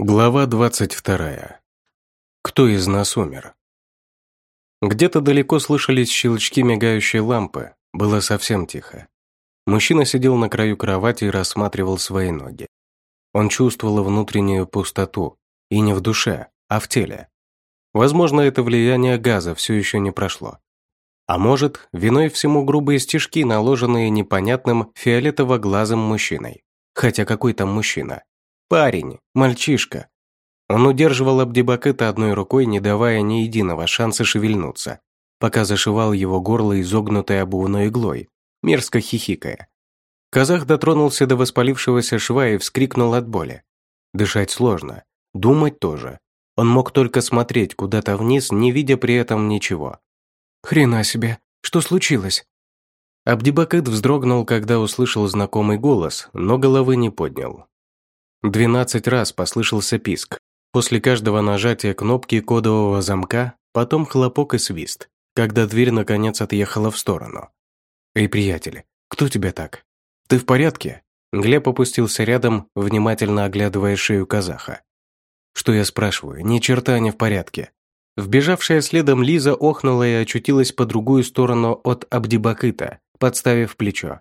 Глава 22. Кто из нас умер? Где-то далеко слышались щелчки мигающей лампы, было совсем тихо. Мужчина сидел на краю кровати и рассматривал свои ноги. Он чувствовал внутреннюю пустоту, и не в душе, а в теле. Возможно, это влияние газа все еще не прошло. А может, виной всему грубые стежки, наложенные непонятным фиолетово-глазым мужчиной. Хотя какой там мужчина? Парень, мальчишка. Он удерживал Абдибакыта одной рукой, не давая ни единого шанса шевельнуться, пока зашивал его горло изогнутой обувной иглой, мерзко хихикая. Казах дотронулся до воспалившегося шва и вскрикнул от боли. Дышать сложно, думать тоже. Он мог только смотреть куда-то вниз, не видя при этом ничего. «Хрена себе! Что случилось?» Абдибакыт вздрогнул, когда услышал знакомый голос, но головы не поднял. Двенадцать раз послышался писк. После каждого нажатия кнопки кодового замка, потом хлопок и свист, когда дверь наконец отъехала в сторону. «Эй, приятель, кто тебя так? Ты в порядке?» Глеб опустился рядом, внимательно оглядывая шею казаха. «Что я спрашиваю? Ни черта не в порядке». Вбежавшая следом Лиза охнула и очутилась по другую сторону от Абдибакыта, подставив плечо.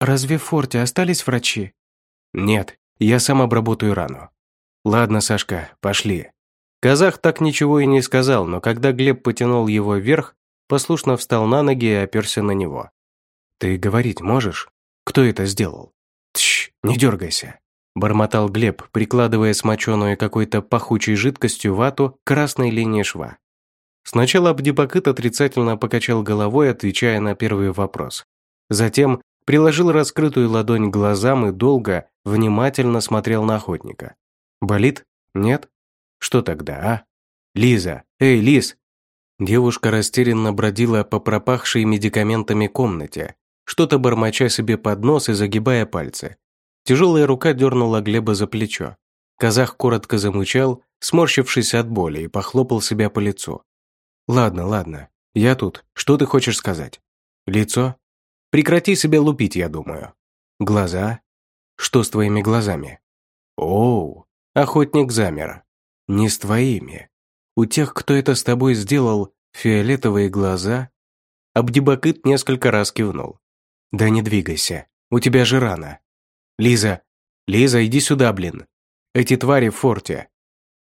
«Разве в форте остались врачи?» «Нет, я сам обработаю рану. Ладно, Сашка, пошли. Казах так ничего и не сказал, но когда Глеб потянул его вверх, послушно встал на ноги и оперся на него. Ты говорить можешь? Кто это сделал? Тш, не дергайся. Бормотал Глеб, прикладывая смоченную какой-то пахучей жидкостью вату к красной линии шва. Сначала Абдибакыт отрицательно покачал головой, отвечая на первый вопрос. Затем приложил раскрытую ладонь к глазам и долго, внимательно смотрел на охотника. «Болит? Нет? Что тогда, а? Лиза! Эй, Лиз!» Девушка растерянно бродила по пропахшей медикаментами комнате, что-то бормоча себе под нос и загибая пальцы. Тяжелая рука дернула Глеба за плечо. Казах коротко замучал, сморщившись от боли, и похлопал себя по лицу. «Ладно, ладно, я тут. Что ты хочешь сказать? Лицо? Прекрати себя лупить, я думаю. Глаза? Что с твоими глазами? Оу, охотник замер. Не с твоими. У тех, кто это с тобой сделал, фиолетовые глаза? Абдибакыт несколько раз кивнул. Да не двигайся, у тебя же рана. Лиза, Лиза, иди сюда, блин. Эти твари в форте.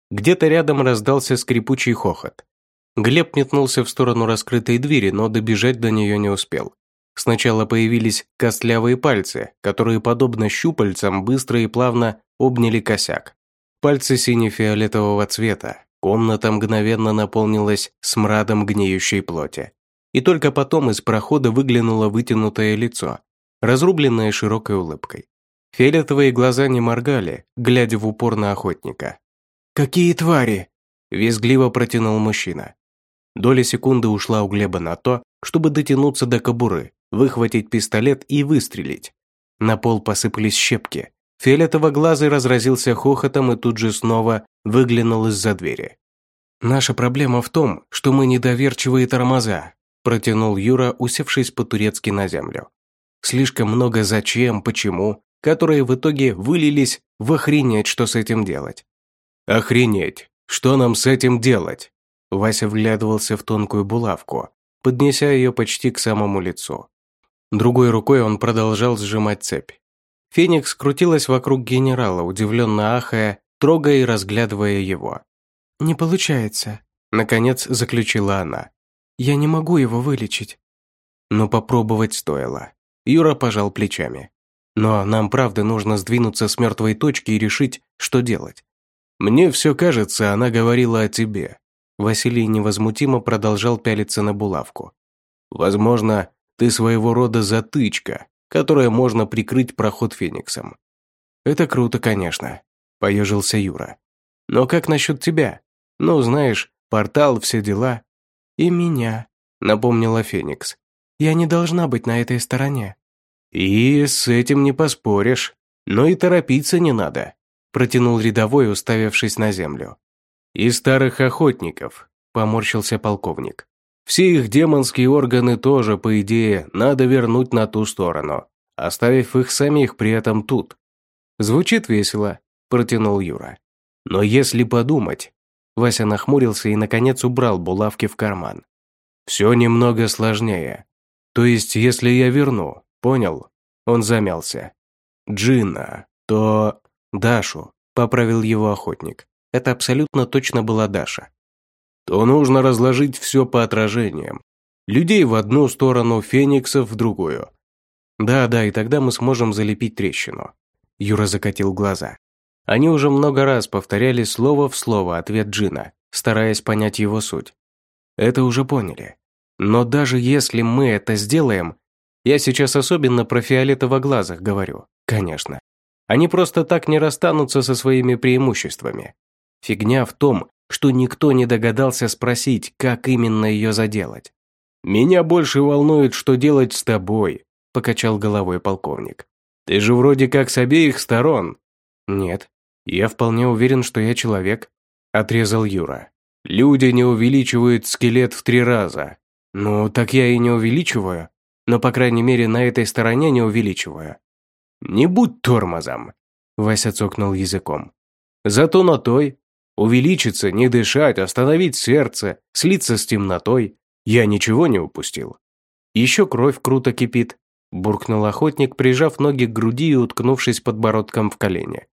Где-то рядом раздался скрипучий хохот. Глеб метнулся в сторону раскрытой двери, но добежать до нее не успел. Сначала появились костлявые пальцы, которые, подобно щупальцам, быстро и плавно обняли косяк. Пальцы сине-фиолетового цвета. Комната мгновенно наполнилась смрадом гниющей плоти. И только потом из прохода выглянуло вытянутое лицо, разрубленное широкой улыбкой. Фиолетовые глаза не моргали, глядя в упор на охотника. «Какие твари!» – визгливо протянул мужчина. Доля секунды ушла у Глеба на то, чтобы дотянуться до кобуры, выхватить пистолет и выстрелить. На пол посыпались щепки. Фиолетово-глазый разразился хохотом и тут же снова выглянул из-за двери. «Наша проблема в том, что мы недоверчивые тормоза», протянул Юра, усевшись по-турецки на землю. «Слишком много зачем, почему, которые в итоге вылились в охренеть, что с этим делать». «Охренеть! Что нам с этим делать?» Вася вглядывался в тонкую булавку, поднеся ее почти к самому лицу. Другой рукой он продолжал сжимать цепь. Феникс крутилась вокруг генерала, удивленно ахая, трогая и разглядывая его. «Не получается», — наконец заключила она. «Я не могу его вылечить». Но попробовать стоило. Юра пожал плечами. «Но нам правда нужно сдвинуться с мертвой точки и решить, что делать. Мне все кажется, она говорила о тебе». Василий невозмутимо продолжал пялиться на булавку. «Возможно, ты своего рода затычка, которая можно прикрыть проход Фениксом. Это круто, конечно, поежился Юра. Но как насчет тебя? Ну, знаешь, портал, все дела. И меня, напомнила Феникс. Я не должна быть на этой стороне. И с этим не поспоришь. Но и торопиться не надо, протянул рядовой, уставившись на землю. И старых охотников, поморщился полковник. Все их демонские органы тоже, по идее, надо вернуть на ту сторону, оставив их самих при этом тут. Звучит весело, протянул Юра. Но если подумать... Вася нахмурился и, наконец, убрал булавки в карман. Все немного сложнее. То есть, если я верну, понял? Он замялся. Джина, то... Дашу, поправил его охотник. Это абсолютно точно была Даша. То нужно разложить все по отражениям. Людей в одну сторону, фениксов в другую. Да, да, и тогда мы сможем залепить трещину. Юра закатил глаза. Они уже много раз повторяли слово в слово ответ Джина, стараясь понять его суть. Это уже поняли. Но даже если мы это сделаем, я сейчас особенно про фиолетово-глазых говорю, конечно. Они просто так не расстанутся со своими преимуществами. Фигня в том, что никто не догадался спросить, как именно ее заделать. «Меня больше волнует, что делать с тобой», – покачал головой полковник. «Ты же вроде как с обеих сторон». «Нет, я вполне уверен, что я человек», – отрезал Юра. «Люди не увеличивают скелет в три раза». «Ну, так я и не увеличиваю, но, по крайней мере, на этой стороне не увеличиваю». «Не будь тормозом», – Вася цокнул языком. «Зато на той. Увеличиться, не дышать, остановить сердце, слиться с темнотой. Я ничего не упустил». «Еще кровь круто кипит», – буркнул охотник, прижав ноги к груди и уткнувшись подбородком в колени.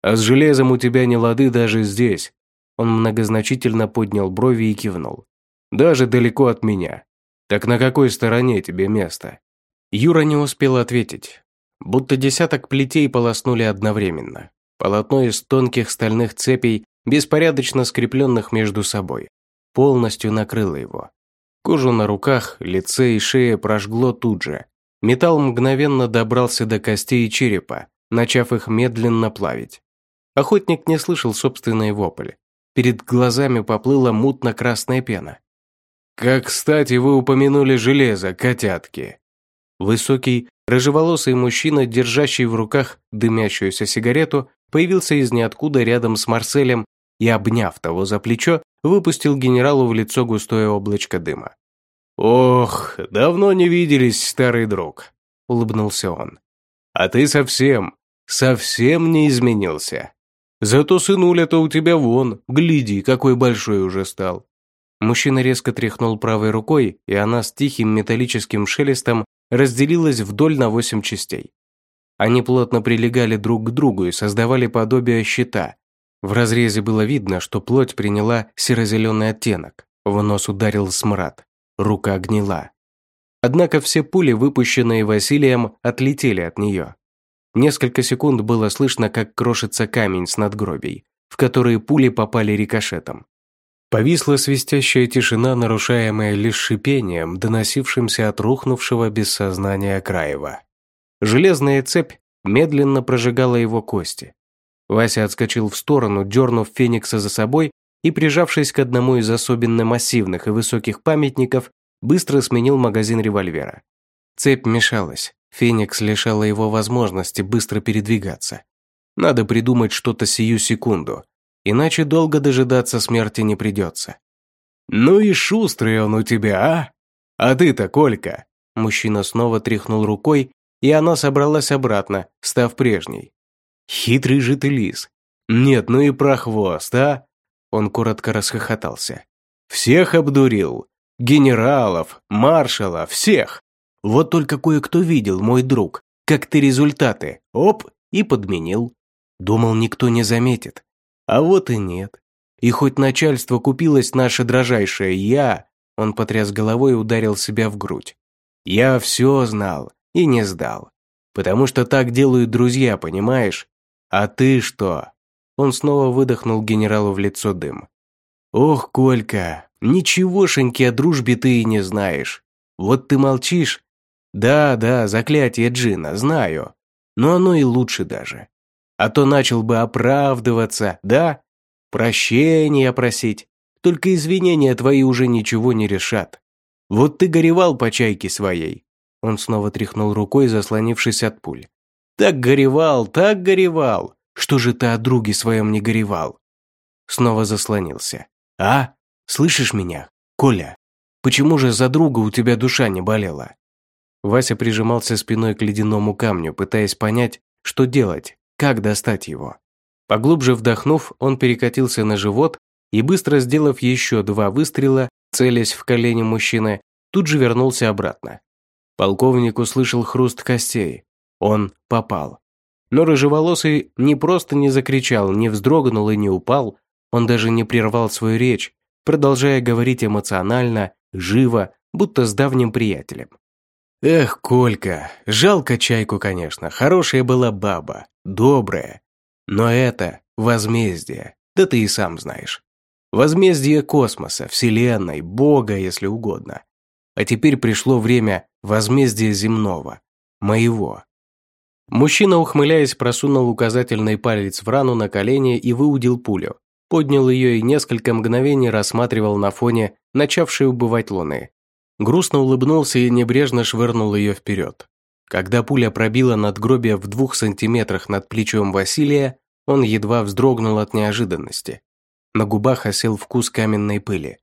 «А с железом у тебя не лады даже здесь». Он многозначительно поднял брови и кивнул. «Даже далеко от меня. Так на какой стороне тебе место?» Юра не успел ответить. Будто десяток плетей полоснули одновременно. Полотно из тонких стальных цепей, беспорядочно скрепленных между собой, полностью накрыло его. Кожу на руках, лице и шее прожгло тут же. Металл мгновенно добрался до костей и черепа, начав их медленно плавить. Охотник не слышал собственной вопли. Перед глазами поплыла мутно-красная пена. «Как кстати вы упомянули железо, котятки!» Высокий, рыжеволосый мужчина, держащий в руках дымящуюся сигарету, появился из ниоткуда рядом с Марселем и, обняв того за плечо, выпустил генералу в лицо густое облачко дыма. «Ох, давно не виделись, старый друг», — улыбнулся он. «А ты совсем, совсем не изменился. Зато сынуля-то у тебя вон, гляди, какой большой уже стал». Мужчина резко тряхнул правой рукой, и она с тихим металлическим шелестом разделилась вдоль на восемь частей. Они плотно прилегали друг к другу и создавали подобие щита. В разрезе было видно, что плоть приняла серо-зеленый оттенок. В нос ударил смрад. Рука гнила. Однако все пули, выпущенные Василием, отлетели от нее. Несколько секунд было слышно, как крошится камень с надгробий, в которые пули попали рикошетом. Повисла свистящая тишина, нарушаемая лишь шипением, доносившимся от рухнувшего без сознания Краева. Железная цепь медленно прожигала его кости. Вася отскочил в сторону, дернув Феникса за собой и, прижавшись к одному из особенно массивных и высоких памятников, быстро сменил магазин револьвера. Цепь мешалась. Феникс лишала его возможности быстро передвигаться. Надо придумать что-то сию секунду, иначе долго дожидаться смерти не придется. «Ну и шустрый он у тебя, а? А ты-то, Колька!» Мужчина снова тряхнул рукой, и она собралась обратно, став прежней. «Хитрый же ты лис! Нет, ну и прохвост, а?» Он коротко расхохотался. «Всех обдурил! Генералов, маршала, всех! Вот только кое-кто видел, мой друг, как ты результаты, оп, и подменил. Думал, никто не заметит. А вот и нет. И хоть начальство купилось наше дрожайшее «я», он потряс головой и ударил себя в грудь. Я все знал и не сдал. Потому что так делают друзья, понимаешь? А ты что? Он снова выдохнул генералу в лицо дым. Ох, Колька, ничегошеньки о дружбе ты и не знаешь. Вот ты молчишь. Да, да, заклятие Джина, знаю. Но оно и лучше даже. А то начал бы оправдываться, да? Прощения просить. Только извинения твои уже ничего не решат. Вот ты горевал по чайке своей. Он снова тряхнул рукой, заслонившись от пуль. Так горевал, так горевал. Что же ты о друге своем не горевал? Снова заслонился. А? Слышишь меня? Коля, почему же за друга у тебя душа не болела? Вася прижимался спиной к ледяному камню, пытаясь понять, что делать, как достать его? Поглубже вдохнув, он перекатился на живот и, быстро сделав еще два выстрела, целясь в колени мужчины, тут же вернулся обратно. Полковник услышал хруст костей. Он попал. Но рыжеволосый не просто не закричал, не вздрогнул и не упал, он даже не прервал свою речь, продолжая говорить эмоционально, живо, будто с давним приятелем. «Эх, Колька, жалко чайку, конечно, хорошая была баба, добрая. Но это возмездие, да ты и сам знаешь. Возмездие космоса, Вселенной, Бога, если угодно. А теперь пришло время возмездия земного, моего. Мужчина, ухмыляясь, просунул указательный палец в рану на колени и выудил пулю. Поднял ее и несколько мгновений рассматривал на фоне начавшей убывать луны. Грустно улыбнулся и небрежно швырнул ее вперед. Когда пуля пробила надгробие в двух сантиметрах над плечом Василия, он едва вздрогнул от неожиданности. На губах осел вкус каменной пыли.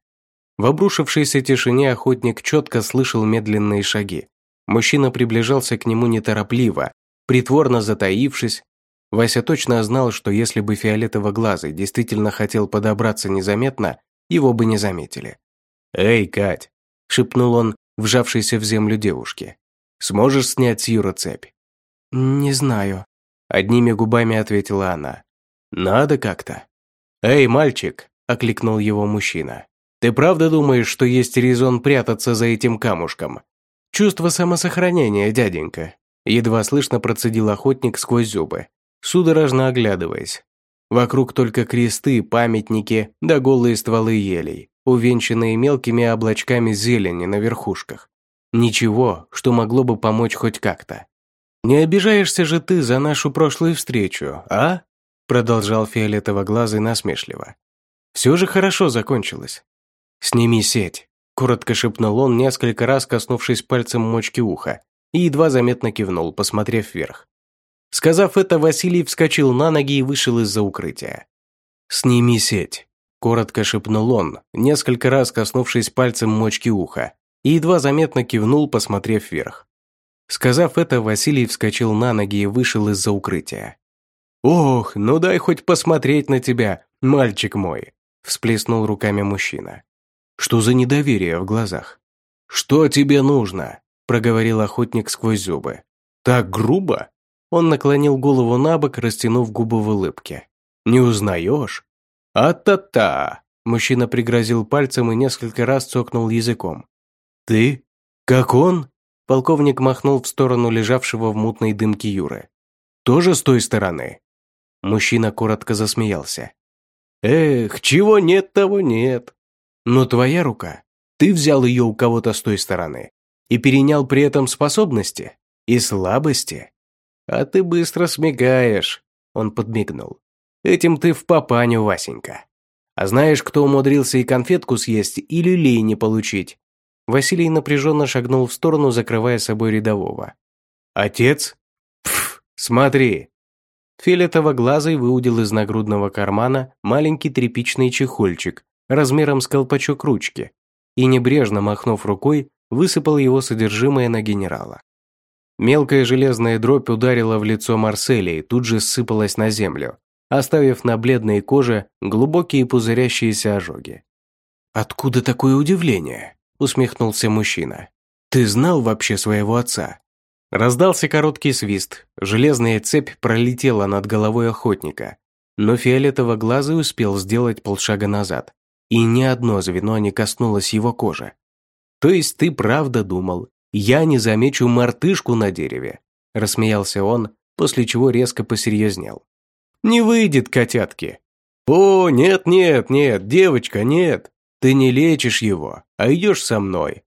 В обрушившейся тишине охотник четко слышал медленные шаги. Мужчина приближался к нему неторопливо, притворно затаившись. Вася точно знал, что если бы фиолетово-глазый действительно хотел подобраться незаметно, его бы не заметили. «Эй, Кать!» – шепнул он, вжавшийся в землю девушке. «Сможешь снять с Юра цепь?» «Не знаю», – одними губами ответила она. «Надо как-то». «Эй, мальчик!» – окликнул его мужчина. «Ты правда думаешь, что есть резон прятаться за этим камушком?» «Чувство самосохранения, дяденька», – едва слышно процедил охотник сквозь зубы, судорожно оглядываясь. Вокруг только кресты, памятники да голые стволы елей, увенчанные мелкими облачками зелени на верхушках. Ничего, что могло бы помочь хоть как-то. «Не обижаешься же ты за нашу прошлую встречу, а?» продолжал фиолетово-глазый насмешливо. «Все же хорошо закончилось». «Сними сеть», – коротко шепнул он, несколько раз коснувшись пальцем мочки уха, и едва заметно кивнул, посмотрев вверх. Сказав это, Василий вскочил на ноги и вышел из-за укрытия. «Сними сеть», – коротко шепнул он, несколько раз коснувшись пальцем мочки уха, и едва заметно кивнул, посмотрев вверх. Сказав это, Василий вскочил на ноги и вышел из-за укрытия. «Ох, ну дай хоть посмотреть на тебя, мальчик мой!» всплеснул руками мужчина. «Что за недоверие в глазах?» «Что тебе нужно?» Проговорил охотник сквозь зубы. «Так грубо?» Он наклонил голову на бок, растянув губы в улыбке. «Не узнаешь?» «А-та-та!» Мужчина пригрозил пальцем и несколько раз цокнул языком. «Ты? Как он?» Полковник махнул в сторону лежавшего в мутной дымке Юры. «Тоже с той стороны?» Мужчина коротко засмеялся. «Эх, чего нет, того нет. Но твоя рука, ты взял ее у кого-то с той стороны и перенял при этом способности и слабости. А ты быстро смекаешь», — он подмигнул. «Этим ты в папаню, Васенька. А знаешь, кто умудрился и конфетку съесть, и люлей не получить?» Василий напряженно шагнул в сторону, закрывая собой рядового. «Отец? Пф, смотри, Фиолетово-глазый выудил из нагрудного кармана маленький тряпичный чехольчик размером с колпачок ручки и, небрежно махнув рукой, высыпал его содержимое на генерала. Мелкая железная дробь ударила в лицо Марселя и тут же сыпалась на землю, оставив на бледной коже глубокие пузырящиеся ожоги. «Откуда такое удивление?» – усмехнулся мужчина. «Ты знал вообще своего отца?» Раздался короткий свист, железная цепь пролетела над головой охотника, но фиолетово-глазый успел сделать полшага назад, и ни одно звено не коснулось его кожи. «То есть ты правда думал, я не замечу мартышку на дереве?» – рассмеялся он, после чего резко посерьезнел. «Не выйдет, котятки!» «О, нет, нет, нет, девочка, нет! Ты не лечишь его, а идешь со мной!»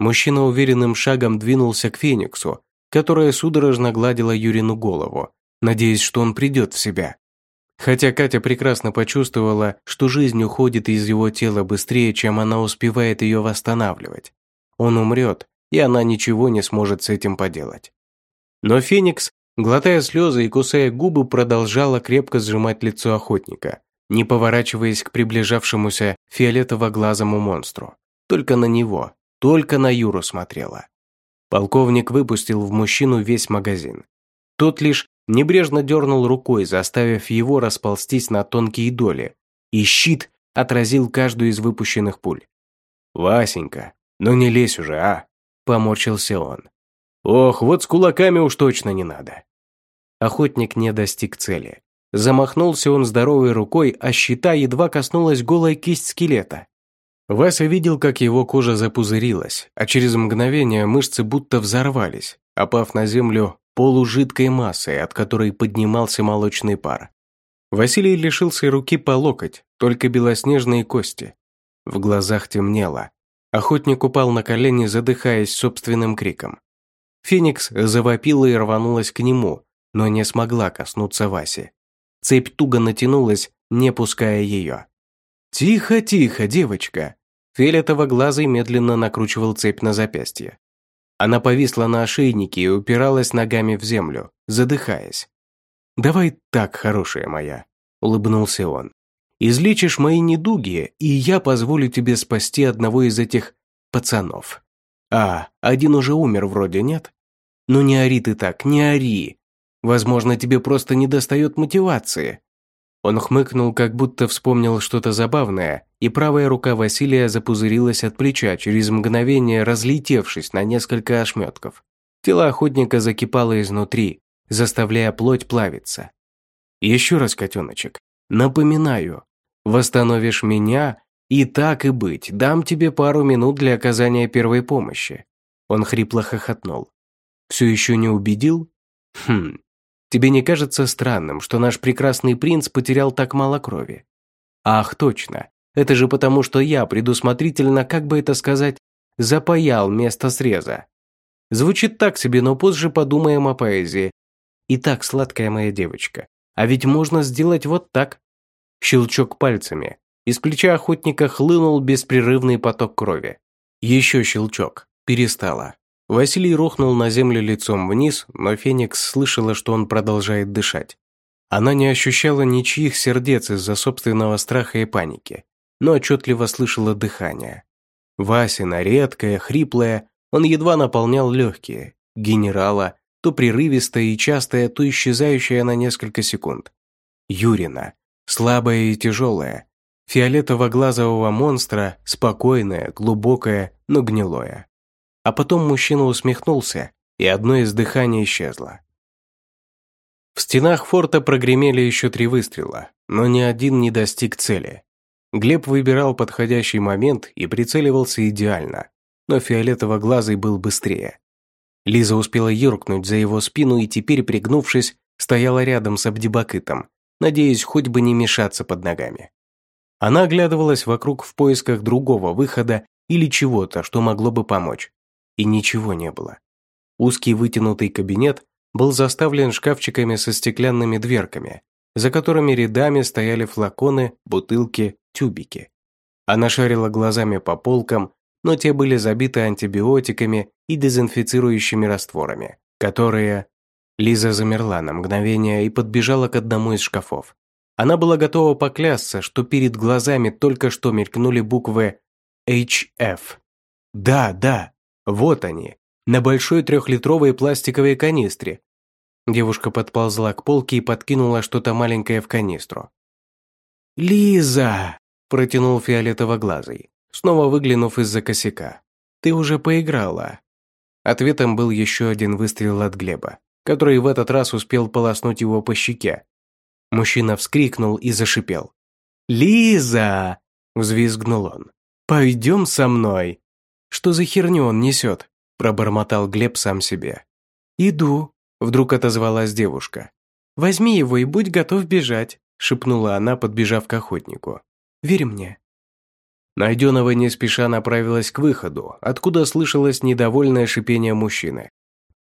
Мужчина уверенным шагом двинулся к Фениксу, которая судорожно гладила Юрину голову, надеясь, что он придет в себя. Хотя Катя прекрасно почувствовала, что жизнь уходит из его тела быстрее, чем она успевает ее восстанавливать. Он умрет, и она ничего не сможет с этим поделать. Но Феникс, глотая слезы и кусая губы, продолжала крепко сжимать лицо охотника, не поворачиваясь к приближавшемуся фиолетово-глазому монстру. Только на него, только на Юру смотрела. Полковник выпустил в мужчину весь магазин. Тот лишь небрежно дернул рукой, заставив его расползтись на тонкие доли, и щит отразил каждую из выпущенных пуль. «Васенька, ну не лезь уже, а!» – поморщился он. «Ох, вот с кулаками уж точно не надо!» Охотник не достиг цели. Замахнулся он здоровой рукой, а щита едва коснулась голая кисть скелета. Вася видел, как его кожа запузырилась, а через мгновение мышцы будто взорвались, опав на землю полужидкой массой, от которой поднимался молочный пар. Василий лишился руки по локоть, только белоснежные кости. В глазах темнело. Охотник упал на колени, задыхаясь собственным криком. Феникс завопила и рванулась к нему, но не смогла коснуться Васи. Цепь туго натянулась, не пуская ее. «Тихо, тихо, девочка!» Фиолетово-глазый медленно накручивал цепь на запястье. Она повисла на ошейнике и упиралась ногами в землю, задыхаясь. «Давай так, хорошая моя», — улыбнулся он. «Излечишь мои недуги, и я позволю тебе спасти одного из этих пацанов. А, один уже умер вроде, нет? Ну не ори ты так, не ори. Возможно, тебе просто недостает мотивации. Он хмыкнул, как будто вспомнил что-то забавное, и правая рука Василия запузырилась от плеча, через мгновение разлетевшись на несколько ошметков. Тело охотника закипало изнутри, заставляя плоть плавиться. «Еще раз, котеночек, напоминаю, восстановишь меня, и так и быть, дам тебе пару минут для оказания первой помощи». Он хрипло хохотнул. «Все еще не убедил? Хм, Тебе не кажется странным, что наш прекрасный принц потерял так мало крови? Ах, точно. Это же потому, что я предусмотрительно, как бы это сказать, запаял место среза. Звучит так себе, но позже подумаем о поэзии. Итак, сладкая моя девочка, а ведь можно сделать вот так. Щелчок пальцами. Из плеча охотника хлынул беспрерывный поток крови. Еще щелчок. Перестало. Василий рухнул на землю лицом вниз, но Феникс слышала, что он продолжает дышать. Она не ощущала ничьих сердец из-за собственного страха и паники, но отчетливо слышала дыхание. Васина, редкое, хриплое, он едва наполнял легкие. Генерала, то прерывистое и частое, то исчезающее на несколько секунд. Юрина, слабая и тяжелая, фиолетово-глазового монстра, спокойное, глубокое, но гнилое. А потом мужчина усмехнулся, и одно из дыханий исчезло. В стенах форта прогремели еще три выстрела, но ни один не достиг цели. Глеб выбирал подходящий момент и прицеливался идеально, но фиолетово-глазый был быстрее. Лиза успела юркнуть за его спину и теперь, пригнувшись, стояла рядом с Абдибакытом, надеясь хоть бы не мешаться под ногами. Она оглядывалась вокруг в поисках другого выхода или чего-то, что могло бы помочь и ничего не было. Узкий вытянутый кабинет был заставлен шкафчиками со стеклянными дверками, за которыми рядами стояли флаконы, бутылки, тюбики. Она шарила глазами по полкам, но те были забиты антибиотиками и дезинфицирующими растворами, которые... Лиза замерла на мгновение и подбежала к одному из шкафов. Она была готова поклясться, что перед глазами только что мелькнули буквы HF. Да, да, вот они, на большой трехлитровой пластиковой канистре. Девушка подползла к полке и подкинула что-то маленькое в канистру. «Лиза!» – протянул фиолетово-глазый, снова выглянув из-за косяка. «Ты уже поиграла». Ответом был еще один выстрел от Глеба, который в этот раз успел полоснуть его по щеке. Мужчина вскрикнул и зашипел. «Лиза!» – взвизгнул он. «Пойдем со мной!» Что за херню он несет?» – пробормотал Глеб сам себе. «Иду», – вдруг отозвалась девушка. «Возьми его и будь готов бежать», – шепнула она, подбежав к охотнику. «Верь мне». Найденного не спеша направилась к выходу, откуда слышалось недовольное шипение мужчины.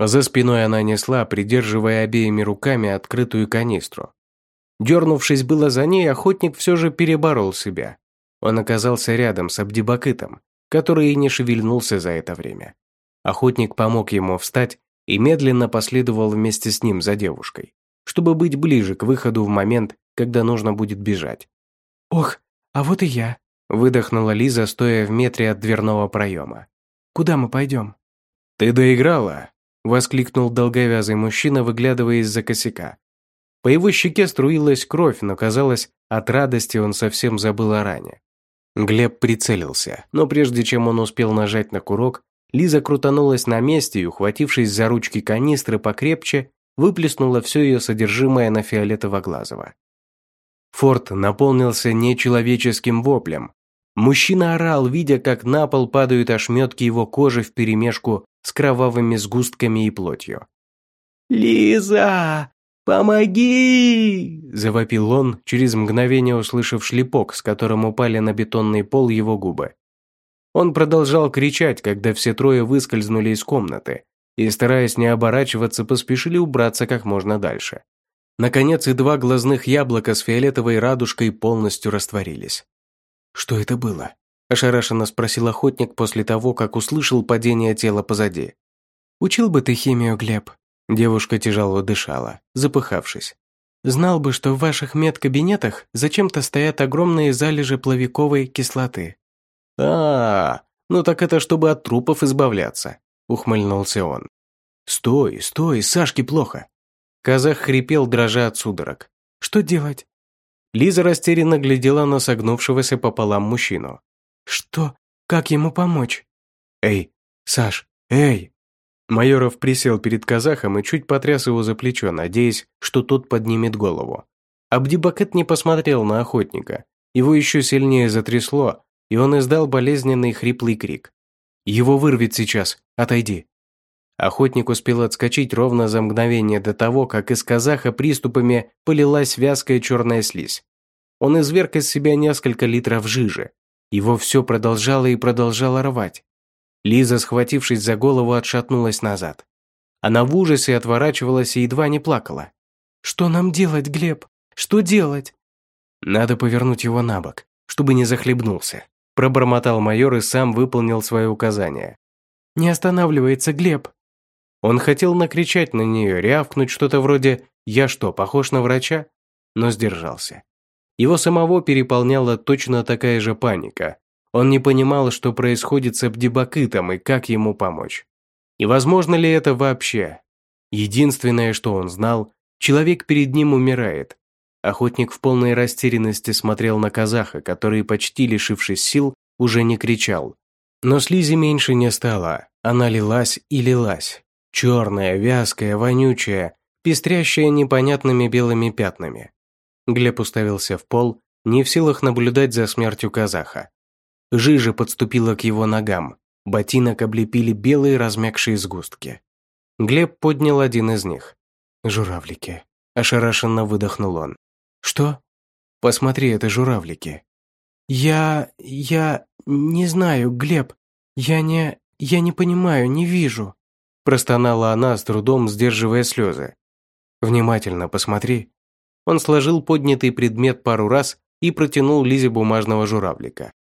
За спиной она несла, придерживая обеими руками открытую канистру. Дернувшись было за ней, охотник все же переборол себя. Он оказался рядом с Абдибакытом, который и не шевельнулся за это время. Охотник помог ему встать и медленно последовал вместе с ним за девушкой, чтобы быть ближе к выходу в момент, когда нужно будет бежать. «Ох, а вот и я», – выдохнула Лиза, стоя в метре от дверного проема. «Куда мы пойдем?» «Ты доиграла?» – воскликнул долговязый мужчина, выглядывая из-за косяка. По его щеке струилась кровь, но, казалось, от радости он совсем забыл о ране. Глеб прицелился, но прежде чем он успел нажать на курок, Лиза крутанулась на месте и, ухватившись за ручки канистры покрепче, выплеснула все ее содержимое на фиолетово-глазово. Форт наполнился нечеловеческим воплем. Мужчина орал, видя, как на пол падают ошметки его кожи вперемешку с кровавыми сгустками и плотью. «Лиза, помоги!» – завопил он, через мгновение услышав шлепок, с которым упали на бетонный пол его губы. Он продолжал кричать, когда все трое выскользнули из комнаты и, стараясь не оборачиваться, поспешили убраться как можно дальше. Наконец и два глазных яблока с фиолетовой радужкой полностью растворились. «Что это было?» – ошарашенно спросил охотник после того, как услышал падение тела позади. «Учил бы ты химию, Глеб?» Девушка тяжело дышала, запыхавшись. «Знал бы, что в ваших медкабинетах зачем-то стоят огромные залежи плавиковой кислоты. «А, ну так это чтобы от трупов избавляться», – ухмыльнулся он. «Стой, стой, Сашке плохо». Казах хрипел, дрожа от судорог. «Что делать?» Лиза растерянно глядела на согнувшегося пополам мужчину. «Что? Как ему помочь?» «Эй, Саш, эй!» Майоров присел перед казахом и чуть потряс его за плечо, надеясь, что тот поднимет голову. Абдибакет не посмотрел на охотника. Его еще сильнее затрясло, и он издал болезненный хриплый крик. «Его вырвет сейчас! Отойди!» Охотник успел отскочить ровно за мгновение до того, как из казаха приступами полилась вязкая черная слизь. Он изверг из себя несколько литров жижи. Его все продолжало и продолжало рвать. Лиза, схватившись за голову, отшатнулась назад. Она в ужасе отворачивалась и едва не плакала. «Что нам делать, Глеб? Что делать?» «Надо повернуть его на бок, чтобы не захлебнулся», Пробормотал майор и сам выполнил свое указание. «Не останавливается Глеб!» Он хотел накричать на нее, рявкнуть что-то вроде «Я что, похож на врача?» но сдержался. Его самого переполняла точно такая же паника. Он не понимал, что происходит с Абдибакытом и как ему помочь. И возможно ли это вообще? Единственное, что он знал, человек перед ним умирает, Охотник в полной растерянности смотрел на казаха, который, почти лишившись сил, уже не кричал. Но слизи меньше не стало, она лилась и лилась. Черная, вязкая, вонючая, пестрящая непонятными белыми пятнами. Глеб уставился в пол, не в силах наблюдать за смертью казаха. Жижа подступила к его ногам, ботинок облепили белые размягшие сгустки. Глеб поднял один из них. «Журавлики», – ошарашенно выдохнул он. «Что?» «Посмотри, это журавлики». «Я... я... не знаю, Глеб. Я не... я не понимаю, не вижу». Простонала она, с трудом сдерживая слезы. «Внимательно посмотри». Он сложил поднятый предмет пару раз и протянул Лизе бумажного журавлика.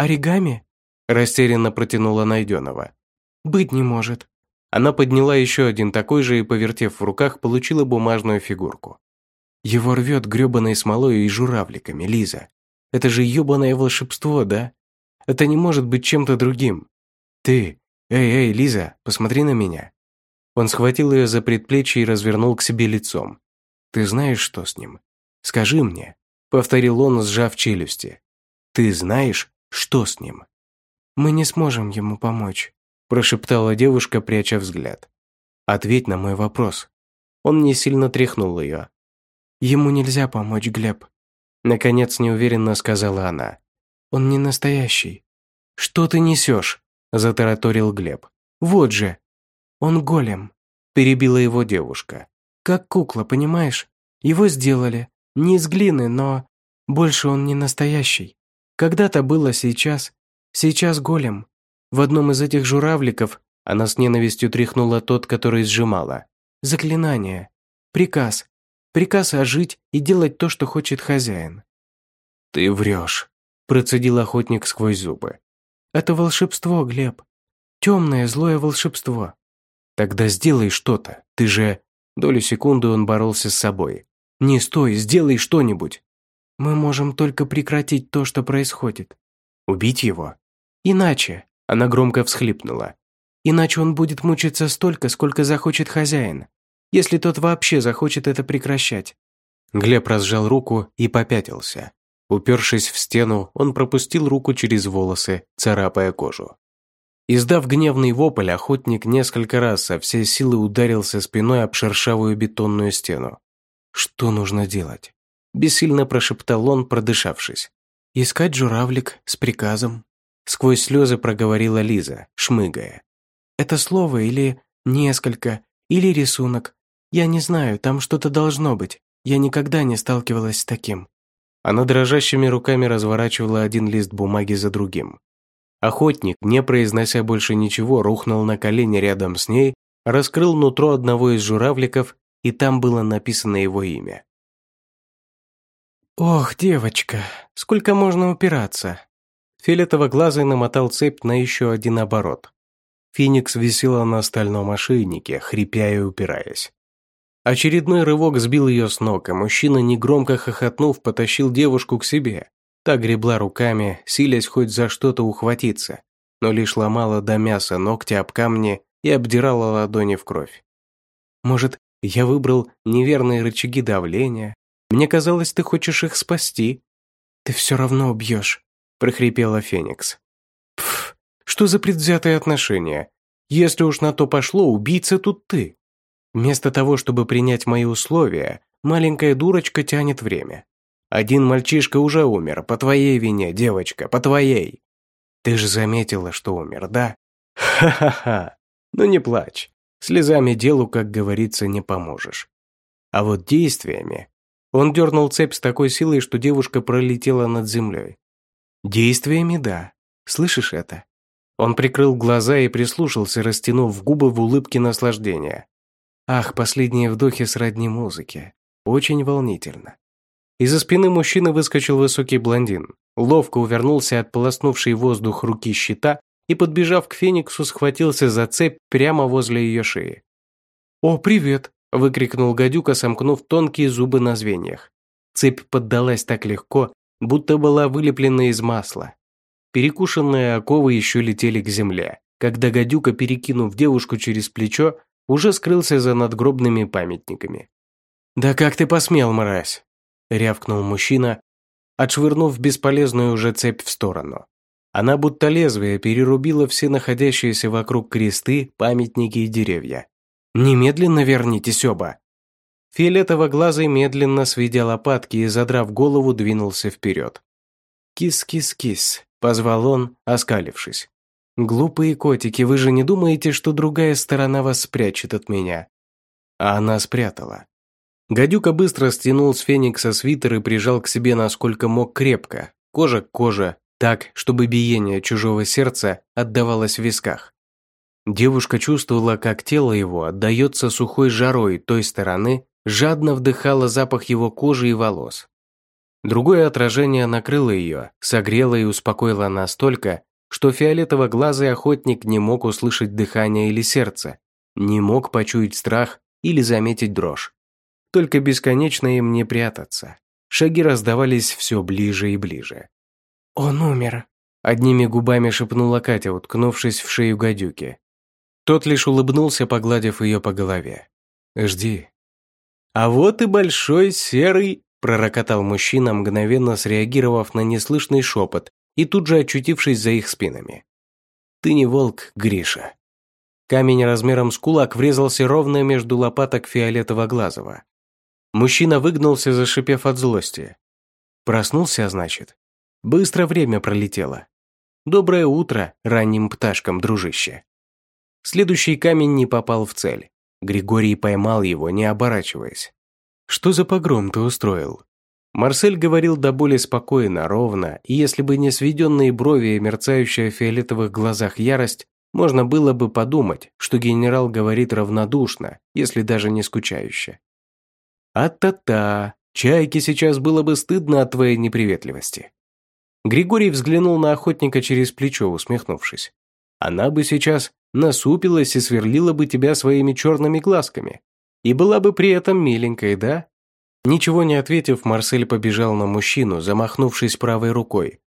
«Оригами?» Растерянно протянула найденного. «Быть не может». Она подняла еще один такой же и, повертев в руках, получила бумажную фигурку. Его рвет гребаной смолой и журавликами, Лиза. Это же ебаное волшебство, да? Это не может быть чем-то другим. Ты, эй, эй, Лиза, посмотри на меня. Он схватил ее за предплечье и развернул к себе лицом. Ты знаешь, что с ним? Скажи мне, повторил он, сжав челюсти. Ты знаешь, что с ним? Мы не сможем ему помочь, прошептала девушка, пряча взгляд. Ответь на мой вопрос. Он не сильно тряхнул ее, Ему нельзя помочь, Глеб. Наконец неуверенно сказала она. Он не настоящий. Что ты несешь? Затараторил Глеб. Вот же. Он голем. Перебила его девушка. Как кукла, понимаешь? Его сделали. Не из глины, но... Больше он не настоящий. Когда-то было сейчас. Сейчас голем. В одном из этих журавликов она с ненавистью тряхнула тот, который сжимала. Заклинание. Приказ. Приказ ожить и делать то, что хочет хозяин. «Ты врешь», – процедил охотник сквозь зубы. «Это волшебство, Глеб. Темное, злое волшебство». «Тогда сделай что-то. Ты же...» Долю секунды он боролся с собой. «Не стой, сделай что-нибудь». «Мы можем только прекратить то, что происходит». «Убить его?» «Иначе». Она громко всхлипнула. Иначе он будет мучиться столько, сколько захочет хозяин, если тот вообще захочет это прекращать. Глеб разжал руку и попятился. Упершись в стену, он пропустил руку через волосы, царапая кожу. Издав гневный вопль, охотник несколько раз со всей силы ударился спиной об шершавую бетонную стену. «Что нужно делать?» – бессильно прошептал он, продышавшись. «Искать журавлик с приказом», – сквозь слезы проговорила Лиза, шмыгая. «Это слово или несколько, или рисунок. Я не знаю, там что-то должно быть. Я никогда не сталкивалась с таким». Она дрожащими руками разворачивала один лист бумаги за другим. Охотник, не произнося больше ничего, рухнул на колени рядом с ней, раскрыл нутро одного из журавликов, и там было написано его имя. «Ох, девочка, сколько можно упираться?» Фиолетово-глазый намотал цепь на еще один оборот. Феникс висела на стальном ошейнике, хрипя и упираясь. Очередной рывок сбил ее с ног, и мужчина, негромко хохотнув, потащил девушку к себе. Та гребла руками, силясь хоть за что-то ухватиться, но лишь ломала до мяса ногти об камни и обдирала ладони в кровь. «Может, я выбрал неверные рычаги давления? Мне казалось, ты хочешь их спасти». «Ты все равно убьешь», – прохрипела Феникс. «Пф, что за предвзятое отношение? Если уж на то пошло, убийца тут ты. Вместо того, чтобы принять мои условия, маленькая дурочка тянет время. Один мальчишка уже умер, по твоей вине, девочка, по твоей. Ты же заметила, что умер, да? Ха-ха-ха. Ну не плачь. Слезами делу, как говорится, не поможешь. А вот действиями... Он дернул цепь с такой силой, что девушка пролетела над землей. Действиями да. Слышишь это? Он прикрыл глаза и прислушался, растянув губы в улыбке наслаждения. Ах, последние вдохи сродни музыке. Очень волнительно. Из-за спины мужчины выскочил высокий блондин, ловко увернулся от полоснувшей воздух руки щита и, подбежав к Фениксу, схватился за цепь прямо возле ее шеи. «О, привет!» – выкрикнул гадюка, сомкнув тонкие зубы на звеньях. Цепь поддалась так легко, будто была вылеплена из масла. Перекушенные оковы еще летели к земле, когда гадюка, перекинув девушку через плечо, уже скрылся за надгробными памятниками. «Да как ты посмел, мразь!» рявкнул мужчина, отшвырнув бесполезную уже цепь в сторону. Она будто лезвие перерубила все находящиеся вокруг кресты, памятники и деревья. «Немедленно вернитесь оба!» Фиолетово-глазый медленно, сведя лопатки и задрав голову, двинулся вперед. «Кис-кис-кис», — позвал он, оскалившись. «Глупые котики, вы же не думаете, что другая сторона вас спрячет от меня?» А она спрятала. Гадюка быстро стянул с Феникса свитер и прижал к себе насколько мог крепко, кожа к коже, так, чтобы биение чужого сердца отдавалось в висках. Девушка чувствовала, как тело его отдается сухой жарой той стороны, жадно вдыхала запах его кожи и волос. Другое отражение накрыло ее, согрело и успокоило настолько, что фиолетово-глазый охотник не мог услышать дыхание или сердце, не мог почуять страх или заметить дрожь. Только бесконечно им не прятаться. Шаги раздавались все ближе и ближе. «Он умер», – одними губами шепнула Катя, уткнувшись в шею гадюки. Тот лишь улыбнулся, погладив ее по голове. «Жди». «А вот и большой серый», – пророкотал мужчина, мгновенно среагировав на неслышный шепот и тут же очутившись за их спинами. «Ты не волк, Гриша». Камень размером с кулак врезался ровно между лопаток фиолетово-глазого. Мужчина выгнулся, зашипев от злости. Проснулся, значит. Быстро время пролетело. Доброе утро ранним пташкам, дружище. Следующий камень не попал в цель. Григорий поймал его, не оборачиваясь. «Что за погром ты устроил?» Марсель говорил до боли спокойно, ровно, и если бы не сведенные брови и мерцающая в фиолетовых глазах ярость, можно было бы подумать, что генерал говорит равнодушно, если даже не скучающе. А-та-та, чайке сейчас было бы стыдно от твоей неприветливости. Григорий взглянул на охотника через плечо, усмехнувшись. Она бы сейчас насупилась и сверлила бы тебя своими черными глазками. И была бы при этом миленькой, да? Ничего не ответив, Марсель побежал на мужчину, замахнувшись правой рукой.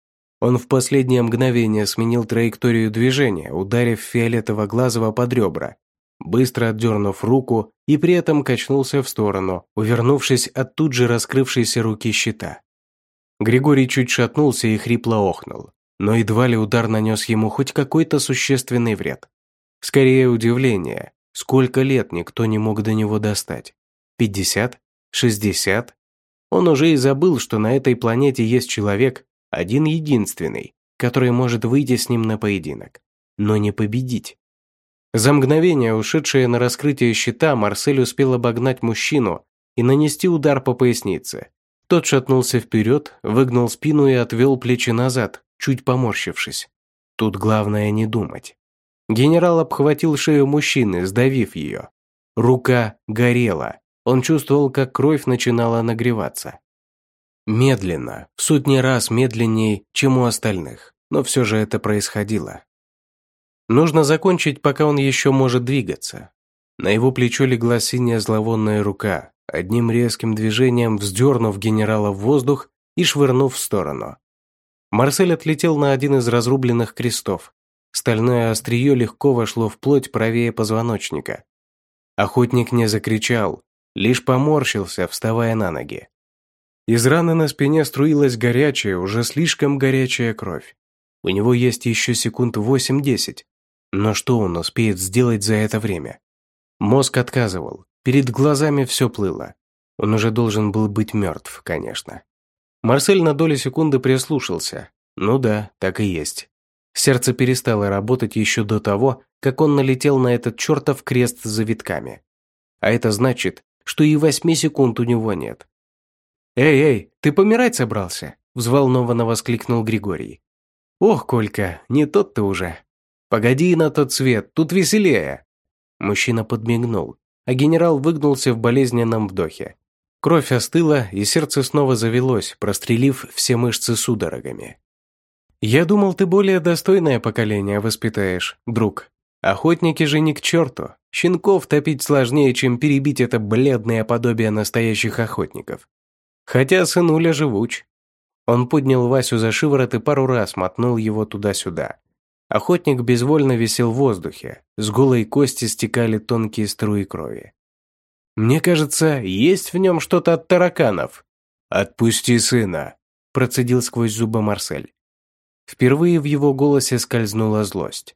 Он в последнее мгновение сменил траекторию движения, ударив фиолетово-глазого под ребра, быстро отдернув руку и при этом качнулся в сторону, увернувшись от тут же раскрывшейся руки щита. Григорий чуть шатнулся и хрипло охнул, но едва ли удар нанес ему хоть какой-то существенный вред. Скорее удивление, сколько лет никто не мог до него достать. Пятьдесят? Шестьдесят? Он уже и забыл, что на этой планете есть человек, один единственный, который может выйти с ним на поединок, но не победить. За мгновение, ушедшее на раскрытие щита, Марсель успел обогнать мужчину и нанести удар по пояснице. Тот шатнулся вперед, выгнал спину и отвел плечи назад, чуть поморщившись. Тут главное не думать. Генерал обхватил шею мужчины, сдавив ее. Рука горела. Он чувствовал, как кровь начинала нагреваться. Медленно, в сотни раз медленнее, чем у остальных, но все же это происходило. Нужно закончить, пока он еще может двигаться. На его плечо легла синяя зловонная рука, одним резким движением вздернув генерала в воздух и швырнув в сторону. Марсель отлетел на один из разрубленных крестов. Стальное острие легко вошло в плоть правее позвоночника. Охотник не закричал, лишь поморщился, вставая на ноги. Из раны на спине струилась горячая, уже слишком горячая кровь. У него есть еще секунд восемь-десять. Но что он успеет сделать за это время? Мозг отказывал, перед глазами все плыло. Он уже должен был быть мертв, конечно. Марсель на долю секунды прислушался. Ну да, так и есть. Сердце перестало работать еще до того, как он налетел на этот чертов крест с завитками. А это значит, что и восьми секунд у него нет. «Эй, эй, ты помирать собрался?» – взволнованно воскликнул Григорий. «Ох, Колька, не тот ты уже. Погоди на тот свет, тут веселее!» Мужчина подмигнул, а генерал выгнулся в болезненном вдохе. Кровь остыла, и сердце снова завелось, прострелив все мышцы судорогами. «Я думал, ты более достойное поколение воспитаешь, друг. Охотники же не к черту. Щенков топить сложнее, чем перебить это бледное подобие настоящих охотников. Хотя сынуля живуч. Он поднял Васю за шиворот и пару раз мотнул его туда-сюда. Охотник безвольно висел в воздухе, с голой кости стекали тонкие струи крови. «Мне кажется, есть в нем что-то от тараканов». «Отпусти сына», – процедил сквозь зубы Марсель. Впервые в его голосе скользнула злость.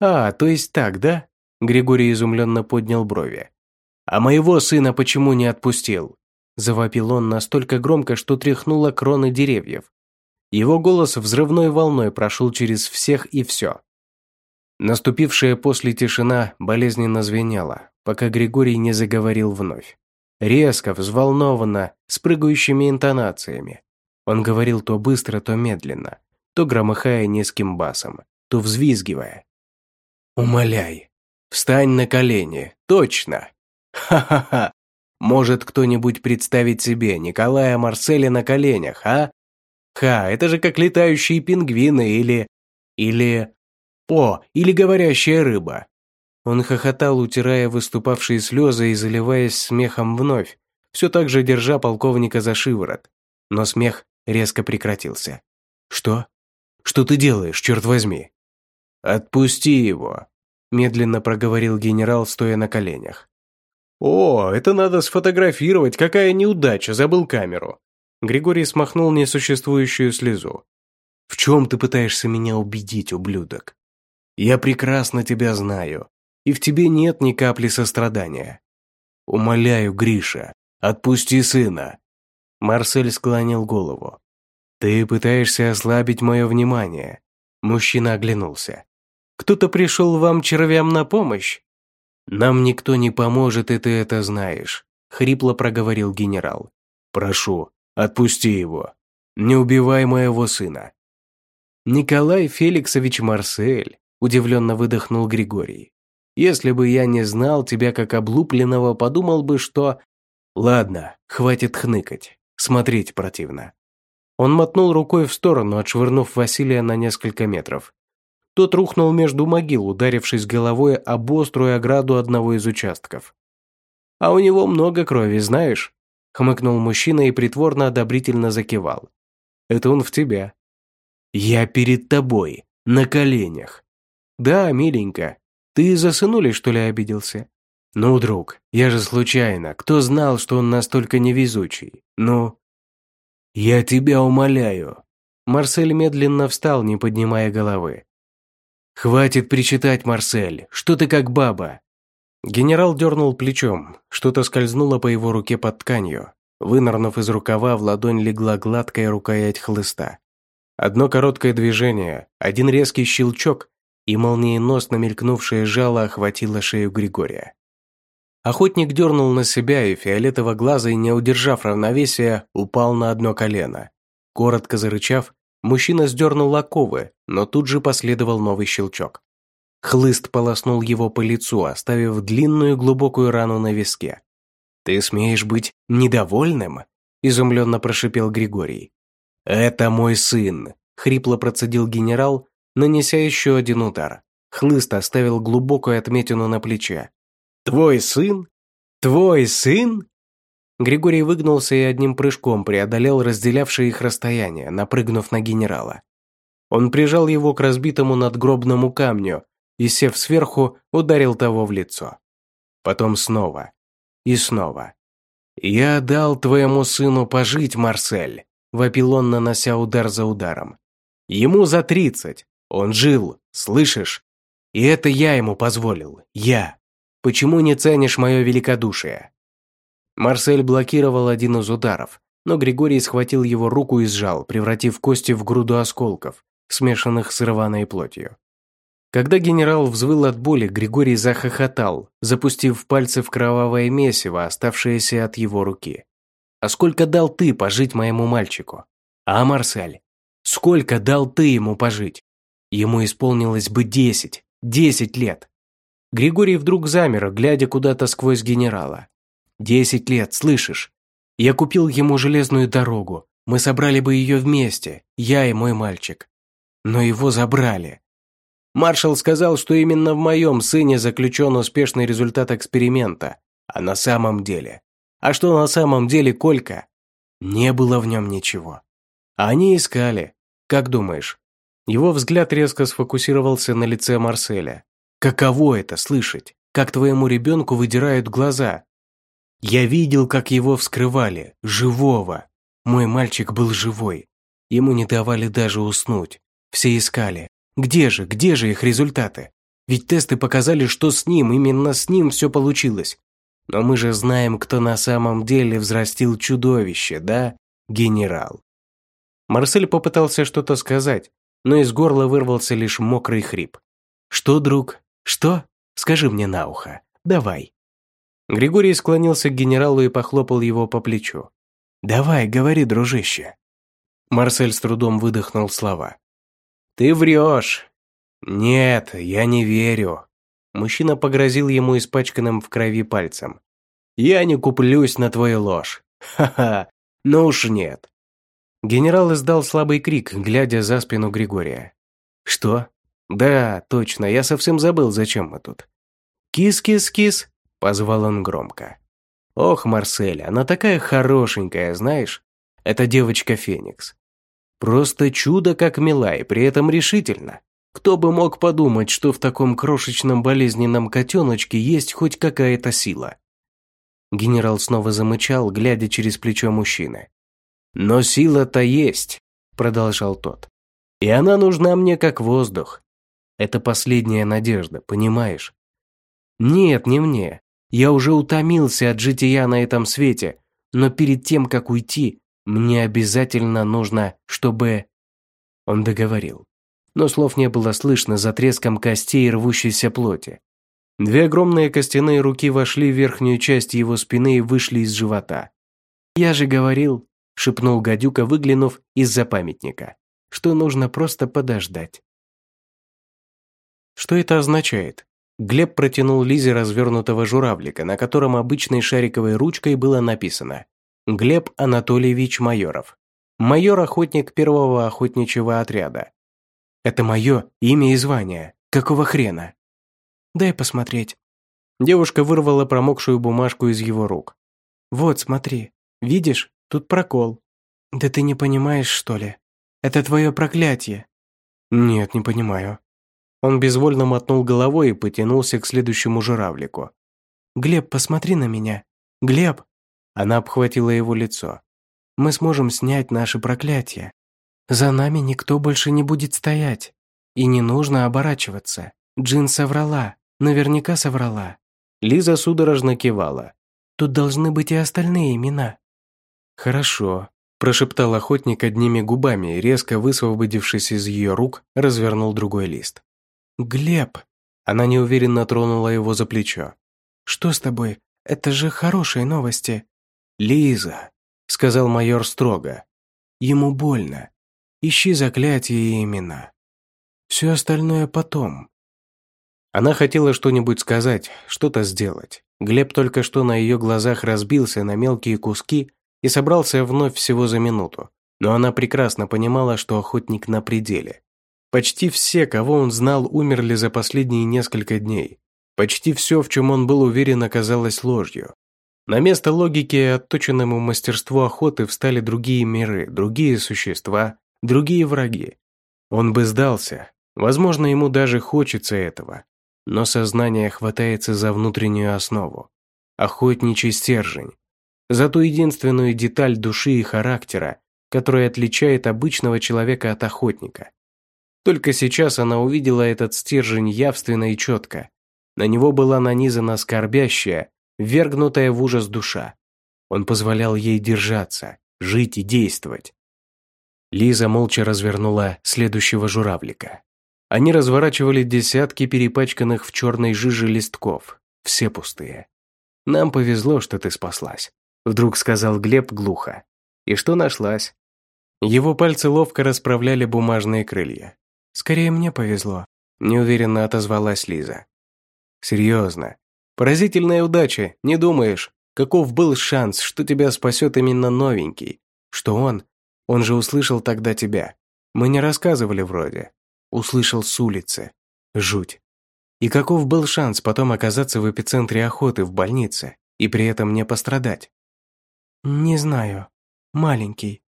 «А, то есть так, да?» Григорий изумленно поднял брови. «А моего сына почему не отпустил?» Завопил он настолько громко, что тряхнуло кроны деревьев. Его голос взрывной волной прошел через всех и все. Наступившая после тишина болезненно звенела, пока Григорий не заговорил вновь. Резко, взволнованно, с прыгающими интонациями. Он говорил то быстро, то медленно, то громыхая низким басом, то взвизгивая. «Умоляй, встань на колени, точно! Ха-ха-ха! Может кто-нибудь представить себе Николая Марселя на коленях, а? Ха, это же как летающие пингвины или... Или... О, или говорящая рыба. Он хохотал, утирая выступавшие слезы и заливаясь смехом вновь, все так же держа полковника за шиворот. Но смех резко прекратился. «Что? Что ты делаешь, черт возьми?» «Отпусти его», – медленно проговорил генерал, стоя на коленях. «О, это надо сфотографировать, какая неудача, забыл камеру». Григорий смахнул несуществующую слезу. «В чем ты пытаешься меня убедить, ублюдок? Я прекрасно тебя знаю, и в тебе нет ни капли сострадания. Умоляю, Гриша, отпусти сына». Марсель склонил голову. «Ты пытаешься ослабить мое внимание». Мужчина оглянулся. «Кто-то пришел вам червям на помощь?» «Нам никто не поможет, и ты это знаешь», — хрипло проговорил генерал. «Прошу, отпусти его. Не убивай моего сына». «Николай Феликсович Марсель», — удивленно выдохнул Григорий. «Если бы я не знал тебя как облупленного, подумал бы, что...» «Ладно, хватит хныкать. Смотреть противно». Он мотнул рукой в сторону, отшвырнув Василия на несколько метров. Тот рухнул между могил, ударившись головой об острую ограду одного из участков. «А у него много крови, знаешь?» — хмыкнул мужчина и притворно одобрительно закивал. «Это он в тебя». Я перед тобой, на коленях. Да, миленько, ты из-за сынули, что ли, обиделся? Ну, друг, я же случайно, кто знал, что он настолько невезучий? Ну? Я тебя умоляю. Марсель медленно встал, не поднимая головы. «Хватит причитать, Марсель, что ты как баба?» Генерал дернул плечом, что-то скользнуло по его руке под тканью. Вынырнув из рукава, в ладонь легла гладкая рукоять хлыста. Одно короткое движение, один резкий щелчок, и молниеносно мелькнувшее жало охватило шею Григория. Охотник дернул на себя, и фиолетово-глазый, не удержав равновесия, упал на одно колено. Коротко зарычав, мужчина сдернул оковы, но тут же последовал новый щелчок. Хлыст полоснул его по лицу, оставив длинную глубокую рану на виске. «Ты смеешь быть недовольным?» – изумленно прошипел Григорий. «Это мой сын», – хрипло процедил генерал, нанеся еще один удар. Хлыст оставил глубокую отметину на плече. «Твой сын? Твой сын?» Григорий выгнулся и одним прыжком преодолел разделявшее их расстояние, напрыгнув на генерала. Он прижал его к разбитому надгробному камню и, сев сверху, ударил того в лицо. Потом снова и снова. «Я дал твоему сыну пожить, Марсель», – вопил он, нанося удар за ударом. «Ему за тридцать. Он жил, слышишь? И это я ему позволил. Я. Почему не ценишь мое великодушие?» Марсель блокировал один из ударов, но Григорий схватил его руку и сжал, превратив кости в груду осколков, смешанных с рваной плотью. Когда генерал взвыл от боли, Григорий захохотал, запустив пальцы в кровавое месиво, оставшееся от его руки. «А сколько дал ты пожить моему мальчику? А, Марсель, сколько дал ты ему пожить? Ему исполнилось бы десять, десять лет». Григорий вдруг замер, глядя куда-то сквозь генерала. «Десять лет, слышишь? Я купил ему железную дорогу, мы собрали бы ее вместе, я и мой мальчик. Но его забрали. Маршал сказал, что именно в моем сыне заключен успешный результат эксперимента. А на самом деле? А что на самом деле, Колька? Не было в нем ничего. Они искали. Как думаешь? Его взгляд резко сфокусировался на лице Марселя. Каково это слышать? Как твоему ребенку выдирают глаза? Я видел, как его вскрывали. Живого. Мой мальчик был живой. Ему не давали даже уснуть. Все искали. Где же, где же их результаты? Ведь тесты показали, что с ним, именно с ним все получилось. Но мы же знаем, кто на самом деле взрастил чудовище, да, генерал?» Марсель попытался что-то сказать, но из горла вырвался лишь мокрый хрип. «Что, друг? Что? Скажи мне на ухо. Давай». Григорий склонился к генералу и похлопал его по плечу. «Давай, говори, дружище». Марсель с трудом выдохнул слова. «Ты врешь!» «Нет, я не верю!» Мужчина погрозил ему испачканным в крови пальцем. «Я не куплюсь на твою ложь! Ха-ха! Ну уж нет!» Генерал издал слабый крик, глядя за спину Григория. «Что? Да, точно, я совсем забыл, зачем мы тут». «Кис-кис-кис!» – позвал он громко. «Ох, Марсель, она такая хорошенькая, знаешь? Это девочка Феникс. Просто чудо как мила и при этом решительно. Кто бы мог подумать, что в таком крошечном болезненном котеночке есть хоть какая-то сила. Генерал снова замычал, глядя через плечо мужчины. «Но сила-то есть», – продолжал тот. «И она нужна мне как воздух. Это последняя надежда, понимаешь? Нет, не мне. Я уже утомился от жития на этом свете, но перед тем, как уйти, мне обязательно нужно, чтобы...» Он договорил. Но слов не было слышно за треском костей и рвущейся плоти. Две огромные костяные руки вошли в верхнюю часть его спины и вышли из живота. «Я же говорил», – шепнул гадюка, выглянув из-за памятника, «что нужно просто подождать». Что это означает? Глеб протянул Лизе развернутого журавлика, на котором обычной шариковой ручкой было написано Глеб Анатольевич Майоров. Майор-охотник первого охотничьего отряда. Это мое имя и звание. Какого хрена? Дай посмотреть. Девушка вырвала промокшую бумажку из его рук. Вот, смотри. Видишь, тут прокол. Да ты не понимаешь, что ли? Это твое проклятие». «Нет, не понимаю». Он безвольно мотнул головой и потянулся к следующему журавлику. «Глеб, посмотри на меня. Глеб!» Она обхватила его лицо. «Мы сможем снять наше проклятие. За нами никто больше не будет стоять. И не нужно оборачиваться. Джин соврала. Наверняка соврала». Лиза судорожно кивала. «Тут должны быть и остальные имена». «Хорошо», – прошептал охотник одними губами и, резко высвободившись из ее рук, развернул другой лист. «Глеб!» Она неуверенно тронула его за плечо. «Что с тобой? Это же хорошие новости». «Лиза», – сказал майор строго. «Ему больно. Ищи заклятия и имена. Все остальное потом». Она хотела что-нибудь сказать, что-то сделать. Глеб только что на ее глазах разбился на мелкие куски и собрался вновь всего за минуту. Но она прекрасно понимала, что охотник на пределе. Почти все, кого он знал, умерли за последние несколько дней. Почти все, в чем он был уверен, оказалось ложью. На место логики и отточенному мастерству охоты встали другие миры, другие существа, другие враги. Он бы сдался. Возможно, ему даже хочется этого. Но сознание хватается за внутреннюю основу. Охотничий стержень. За ту единственную деталь души и характера, которая отличает обычного человека от охотника. Только сейчас она увидела этот стержень явственно и четко. На него была нанизана скорбящая, вергнутая в ужас душа. Он позволял ей держаться, жить и действовать. Лиза молча развернула следующего журавлика. Они разворачивали десятки перепачканных в черной жиже листков, все пустые. «Нам повезло, что ты спаслась», — вдруг сказал Глеб глухо. «И что нашлась?» Его пальцы ловко расправляли бумажные крылья. «Скорее мне повезло», – неуверенно отозвалась Лиза. «Серьезно. Поразительная удача, не думаешь? Каков был шанс, что тебя спасет именно новенький? Что он? Он же услышал тогда тебя. Мы не рассказывали вроде. Услышал с улицы. Жуть. И каков был шанс потом оказаться в эпицентре охоты в больнице и при этом не пострадать? Не знаю. Маленький.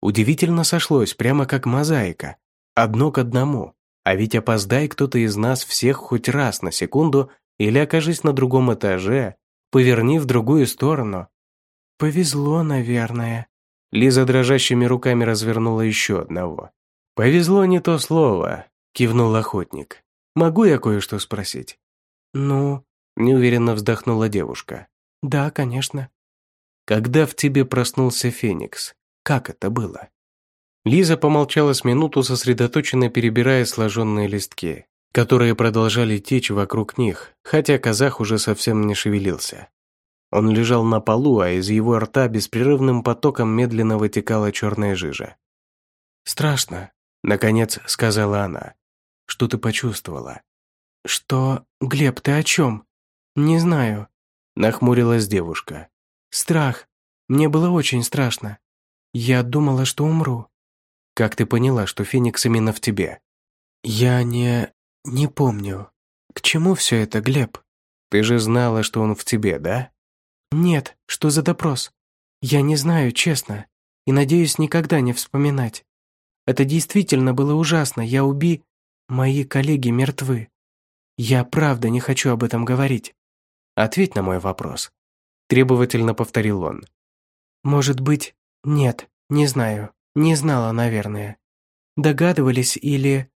Удивительно сошлось, прямо как мозаика. Одно к одному. А ведь опоздай кто-то из нас всех хоть раз на секунду или окажись на другом этаже, поверни в другую сторону. Повезло, наверное. Лиза дрожащими руками развернула еще одного. «Повезло не то слово», – кивнул охотник. «Могу я кое-что спросить?» «Ну?» – неуверенно вздохнула девушка. «Да, конечно». «Когда в тебе проснулся Феникс, как это было?» Лиза помолчала с минуту, сосредоточенно перебирая сложенные листки, которые продолжали течь вокруг них, хотя казах уже совсем не шевелился. Он лежал на полу, а из его рта беспрерывным потоком медленно вытекала черная жижа. «Страшно», — наконец сказала она. «Что ты почувствовала?» «Что... Глеб, ты о чем?» «Не знаю», — нахмурилась девушка. «Страх. Мне было очень страшно. Я думала, что умру. Как ты поняла, что Феникс именно в тебе? Я не... не помню. К чему все это, Глеб? Ты же знала, что он в тебе, да? Нет, что за допрос? Я не знаю, честно. И надеюсь никогда не вспоминать. Это действительно было ужасно. Я уби... Мои коллеги мертвы. Я правда не хочу об этом говорить. Ответь на мой вопрос. Требовательно повторил он. Может быть, нет, не знаю. Не знала, наверное. Догадывались или...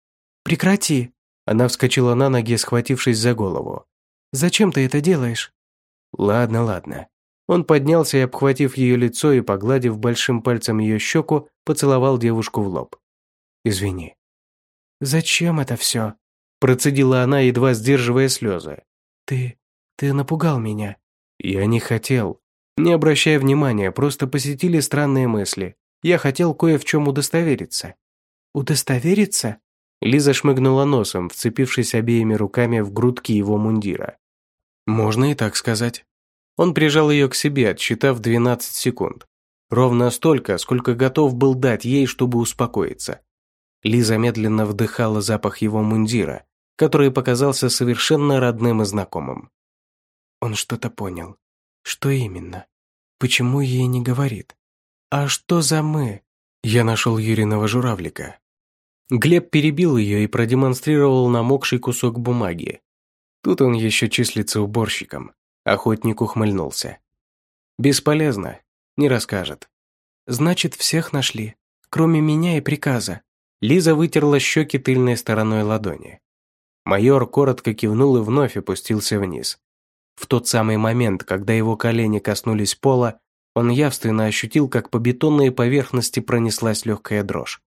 Прекрати!» Она вскочила на ноги, схватившись за голову. «Зачем ты это делаешь?» «Ладно, ладно». Он поднялся и, обхватив ее лицо и погладив большим пальцем ее щеку, поцеловал девушку в лоб. «Извини». «Зачем это все?» Процедила она, едва сдерживая слезы. «Ты... ты напугал меня». «Я не хотел. Не обращая внимания, просто посетили странные мысли. Я хотел кое в чем удостовериться». «Удостовериться?» Лиза шмыгнула носом, вцепившись обеими руками в грудки его мундира. «Можно и так сказать». Он прижал ее к себе, отсчитав 12 секунд. Ровно столько, сколько готов был дать ей, чтобы успокоиться. Лиза медленно вдыхала запах его мундира, который показался совершенно родным и знакомым. Он что-то понял. Что именно? Почему ей не говорит? «А что за мы?» Я нашел Юриного журавлика. Глеб перебил ее и продемонстрировал намокший кусок бумаги. Тут он еще числится уборщиком. Охотник ухмыльнулся. Бесполезно, не расскажет. Значит, всех нашли, кроме меня и приказа. Лиза вытерла щеки тыльной стороной ладони. Майор коротко кивнул и вновь опустился вниз. В тот самый момент, когда его колени коснулись пола, он явственно ощутил, как по бетонной поверхности пронеслась легкая дрожь.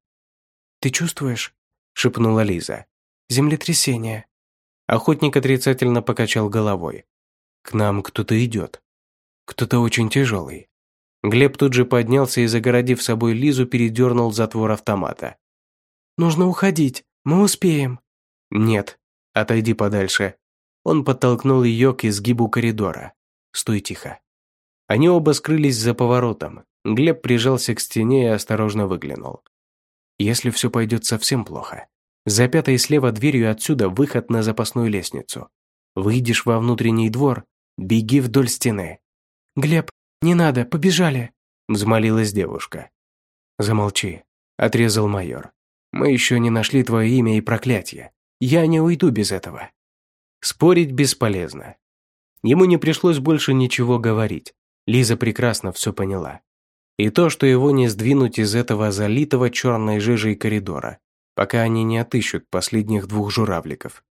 «Ты чувствуешь?» – шепнула Лиза. «Землетрясение». Охотник отрицательно покачал головой. «К нам кто-то идет. Кто-то очень тяжелый». Глеб тут же поднялся и, загородив собой Лизу, передернул затвор автомата. «Нужно уходить, мы успеем». «Нет, отойди подальше». Он подтолкнул ее к изгибу коридора. «Стой тихо». Они оба скрылись за поворотом. Глеб прижался к стене и осторожно выглянул. Если все пойдет совсем плохо, за пятой слева дверью отсюда выход на запасную лестницу. Выйдешь во внутренний двор, беги вдоль стены. «Глеб, не надо, побежали!» – взмолилась девушка. «Замолчи», – отрезал майор. «Мы еще не нашли твое имя и проклятие. Я не уйду без этого». Спорить бесполезно. Ему не пришлось больше ничего говорить. Лиза прекрасно все поняла. И то, что его не сдвинуть из этого залитого черной жижей коридора, пока они не отыщут последних двух журавликов.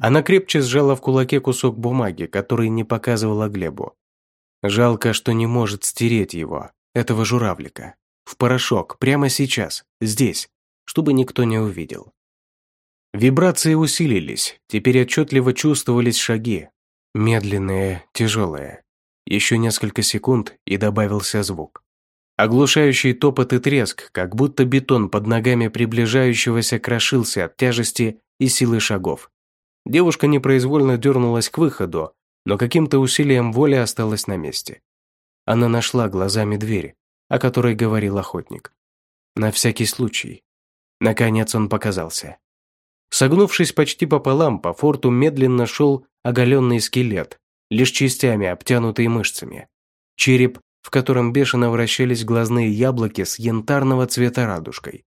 Она крепче сжала в кулаке кусок бумаги, который не показывала Глебу. Жалко, что не может стереть его, этого журавлика, в порошок, прямо сейчас, здесь, чтобы никто не увидел. Вибрации усилились, теперь отчетливо чувствовались шаги. Медленные, тяжелые. Еще несколько секунд, и добавился звук. Оглушающий топот и треск, как будто бетон под ногами приближающегося крошился от тяжести и силы шагов. Девушка непроизвольно дернулась к выходу, но каким-то усилием воли осталась на месте. Она нашла глазами дверь, о которой говорил охотник. На всякий случай. Наконец он показался. Согнувшись почти пополам, по форту медленно шел оголенный скелет, лишь частями обтянутый мышцами. Череп в котором бешено вращались глазные яблоки с янтарного цвета радужкой.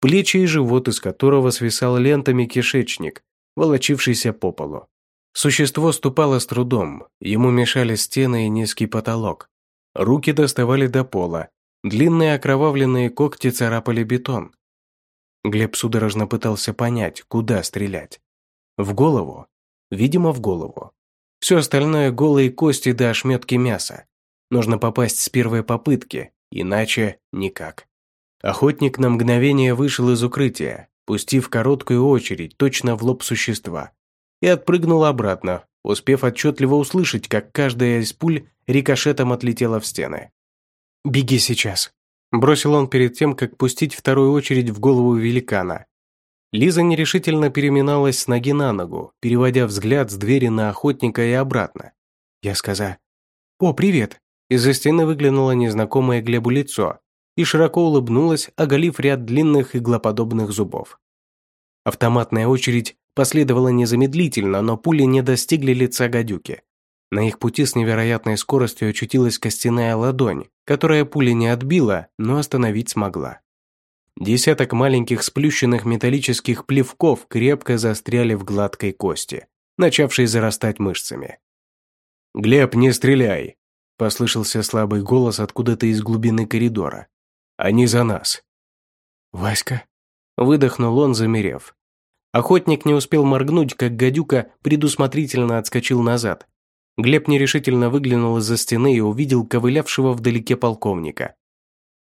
Плечи и живот, из которого свисал лентами кишечник, волочившийся по полу. Существо ступало с трудом, ему мешали стены и низкий потолок. Руки доставали до пола, длинные окровавленные когти царапали бетон. Глеб судорожно пытался понять, куда стрелять. В голову? Видимо, в голову. Все остальное голые кости до ошметки мяса. Нужно попасть с первой попытки, иначе никак. Охотник на мгновение вышел из укрытия, пустив короткую очередь точно в лоб существа, и отпрыгнул обратно, успев отчетливо услышать, как каждая из пуль рикошетом отлетела в стены. «Беги сейчас», – бросил он перед тем, как пустить вторую очередь в голову великана. Лиза нерешительно переминалась с ноги на ногу, переводя взгляд с двери на охотника и обратно. Я сказал, «О, привет!» Из-за стены выглянуло незнакомое Глебу лицо и широко улыбнулось, оголив ряд длинных иглоподобных зубов. Автоматная очередь последовала незамедлительно, но пули не достигли лица гадюки. На их пути с невероятной скоростью очутилась костяная ладонь, которая пули не отбила, но остановить смогла. Десяток маленьких сплющенных металлических плевков крепко застряли в гладкой кости, начавшей зарастать мышцами. «Глеб, не стреляй!» Послышался слабый голос откуда-то из глубины коридора. «Они за нас!» «Васька?» Выдохнул он, замерев. Охотник не успел моргнуть, как гадюка предусмотрительно отскочил назад. Глеб нерешительно выглянул из-за стены и увидел ковылявшего вдалеке полковника.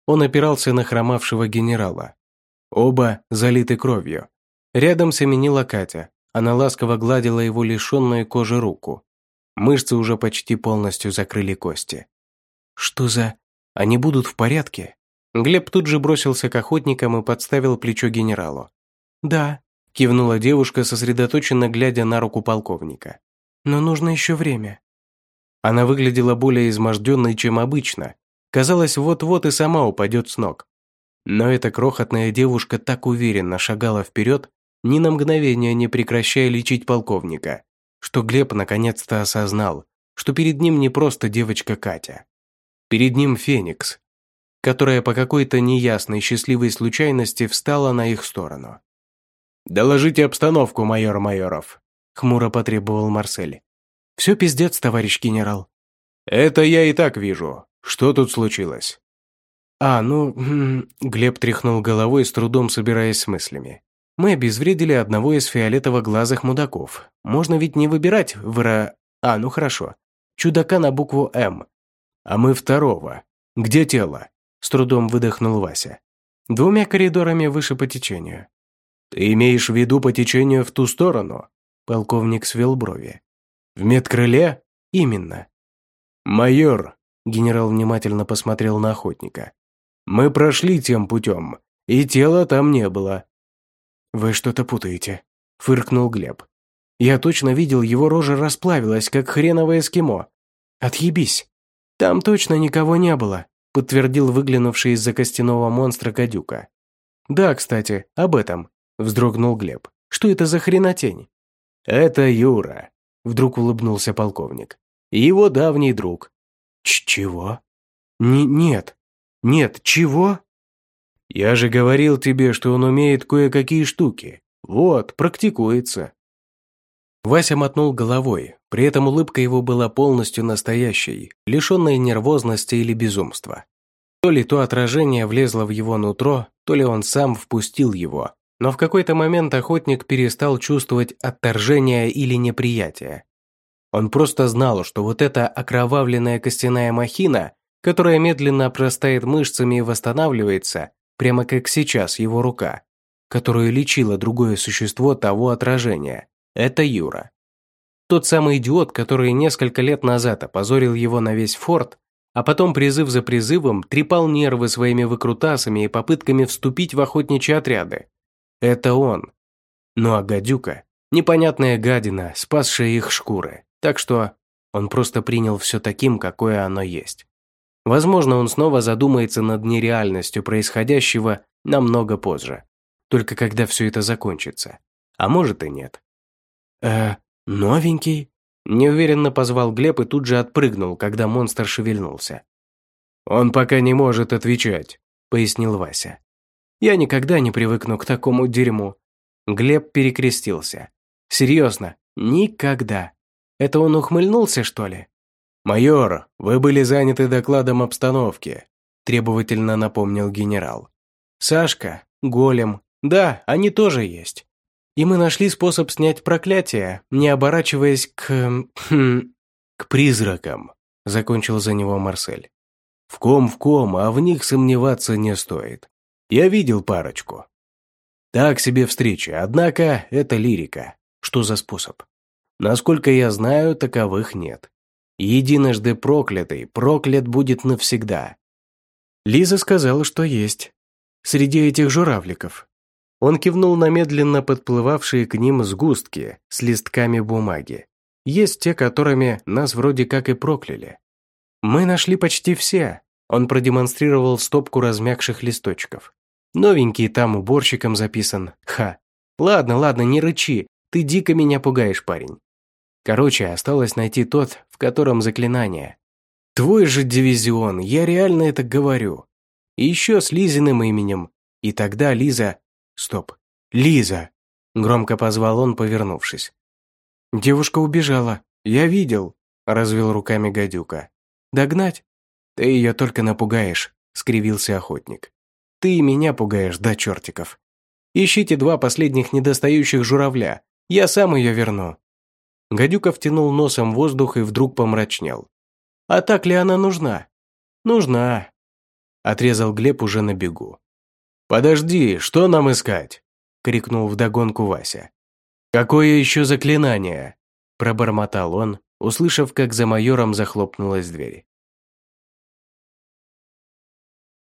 Он опирался на хромавшего генерала. Оба залиты кровью. Рядом семенила Катя. Она ласково гладила его лишенную кожи руку. Мышцы уже почти полностью закрыли кости. Что за... Они будут в порядке? Глеб тут же бросился к охотникам и подставил плечо генералу. «Да», – кивнула девушка, сосредоточенно глядя на руку полковника. «Но нужно еще время». Она выглядела более изможденной, чем обычно. Казалось, вот-вот и сама упадет с ног. Но эта крохотная девушка так уверенно шагала вперед, ни на мгновение не прекращая лечить полковника что Глеб наконец-то осознал, что перед ним не просто девочка Катя. Перед ним Феникс. которая по какой-то неясной счастливой случайности встала на их сторону. «Доложите обстановку, майор Майоров», — хмуро потребовал Марсель. «Все пиздец, товарищ генерал». «Это я и так вижу. Что тут случилось?» «А, ну...» Глеб тряхнул головой, с трудом собираясь с мыслями. «Мы обезвредили одного из фиолетово-глазых мудаков. Можно ведь не выбирать выра... А, ну хорошо. Чудака на букву «М». А мы второго. Где тело?» С трудом выдохнул Вася. «Двумя коридорами выше по течению». «Ты имеешь в виду по течению в ту сторону?» Полковник свел брови. «В медкрыле?» «Именно». «Майор», генерал внимательно посмотрел на охотника. Мы прошли тем путем, и тела там не было». «Вы что-то путаете», – фыркнул Глеб. «Я точно видел, его рожа расплавилась, как хреновое эскимо. Отъебись. Там точно никого не было», – подтвердил выглянувший из-за костяного монстра гадюка. «Да, кстати, об этом», – вздрогнул Глеб. «Что это за хренотень?» «Это Юра», – вдруг улыбнулся полковник. «Его давний друг». Ч «Чего?» Н «Нет, нет, чего? Я же говорил тебе, что он умеет кое-какие штуки. Вот, практикуется. Вася мотнул головой, при этом улыбка его была полностью настоящей, лишенной нервозности или безумства. То ли то отражение влезло в его нутро, то ли он сам впустил его, но в какой-то момент охотник перестал чувствовать отторжение или неприятие. Он просто знал, что вот эта окровавленная костяная махина которая медленно простает мышцами и восстанавливается, прямо как сейчас его рука, которую лечило другое существо того отражения. Это Юра. Тот самый идиот, который несколько лет назад опозорил его на весь форт, а потом призыв за призывом трепал нервы своими выкрутасами и попытками вступить в охотничьи отряды. Это он. Ну а гадюка – непонятная гадина, спасшая их шкуры. Так что он просто принял все таким, какое оно есть. Возможно, он снова задумается над нереальностью происходящего намного позже. Только когда все это закончится. А может и нет. «Э, новенький?» Неуверенно позвал Глеб и тут же отпрыгнул, когда монстр шевельнулся. «Он пока не может отвечать», — пояснил Вася. «Я никогда не привыкну к такому дерьму». Глеб перекрестился. «Серьезно, никогда. Это он ухмыльнулся, что ли?» «Майор, вы были заняты докладом обстановки», – требовательно напомнил генерал. «Сашка, голем, да, они тоже есть. И мы нашли способ снять проклятие, не оборачиваясь к... Хм, к призракам», – закончил за него Марсель. «В ком в ком, а в них сомневаться не стоит. Я видел парочку. Так себе встреча, однако это лирика. Что за способ? Насколько я знаю, таковых нет. Единожды проклятый, проклят будет навсегда. Лиза сказала, что есть. Среди этих журавликов. Он кивнул на медленно подплывавшие к ним сгустки с листками бумаги. Есть те, которыми нас вроде как и прокляли. Мы нашли почти все. Он продемонстрировал стопку размягших листочков. Новенький там уборщиком записан. Ха. Ладно, ладно, не рычи. Ты дико меня пугаешь, парень. Короче, осталось найти тот, в котором заклинание. Твой же дивизион, я реально это говорю. И еще с Лизиным именем. И тогда Лиза... Стоп. Лиза! Громко позвал он, повернувшись. Девушка убежала. Я видел, развел руками гадюка. Догнать? Ты ее только напугаешь, скривился охотник. Ты и меня пугаешь, да чертиков. Ищите два последних недостающих журавля. Я сам ее верну. Гадюка втянул носом воздух и вдруг помрачнел. «А так ли она нужна?» «Нужна», – отрезал Глеб уже на бегу. «Подожди, что нам искать?» – крикнул вдогонку Вася. «Какое еще заклинание?» – пробормотал он, услышав, как за майором захлопнулась дверь.